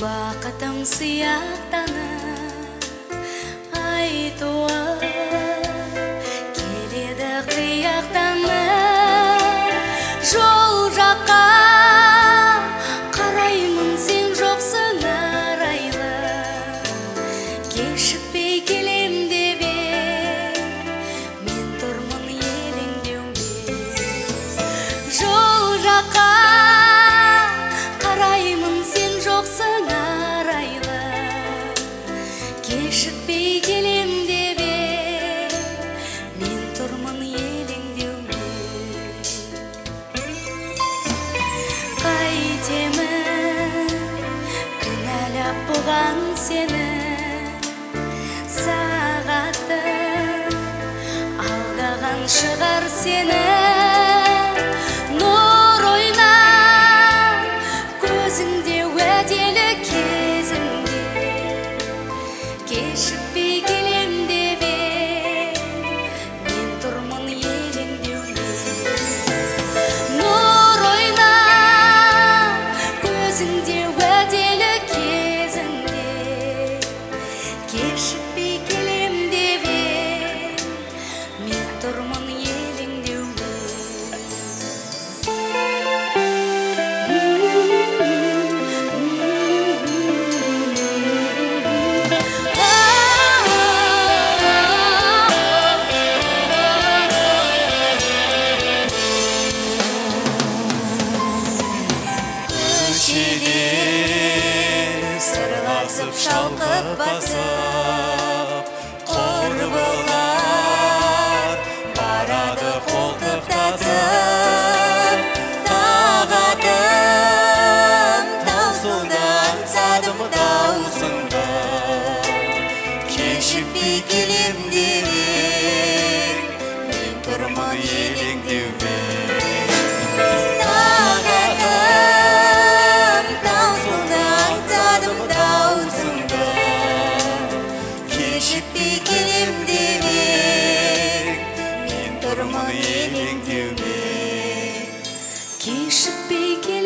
бақытым сияқтанып айтуы келеді қияқтанып кешікпей келем деп ең мен тұрмын елеңдеумен қайтемін кінәлап бұған сені сағатым алдаған шығар сені. Кешікпей келем көшеде сырласып шалқып басып құрбылар барады қолтықтатып тағатым таусылды аңсадым даусыңды кешікпей келем деп мен тұрмын елеңдеумен кешікпей келем